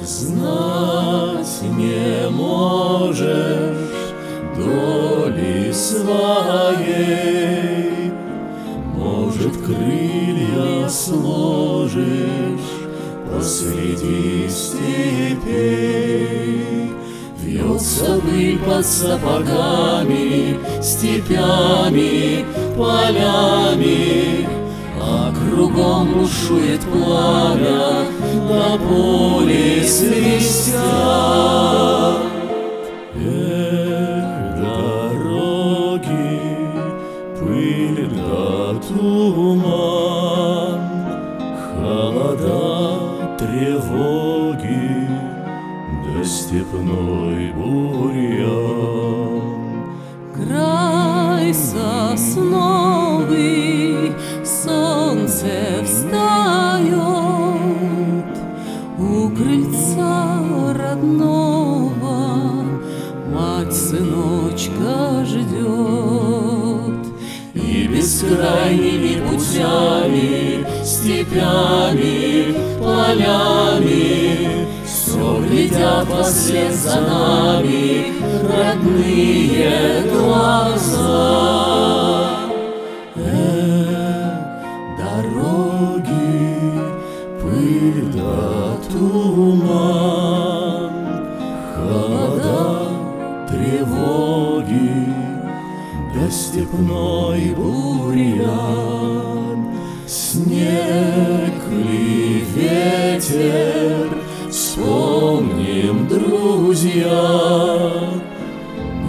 Знать не можешь доли своей, Может, крылья сложишь посреди степей. Вьется быль под сапогами, степями, полями, А кругом бушует пламя, на поле свистят. Эх, дороги, пыль да туман, Холода, тревоги, да степной бурьян. Край бескрайними путями, степями, полями Все глядят вслед за нами родные глаза. Степной бурьян, Снег ли ветер, вспомним, друзья,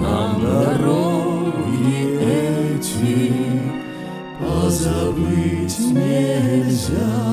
Нам дороги эти позабыть нельзя.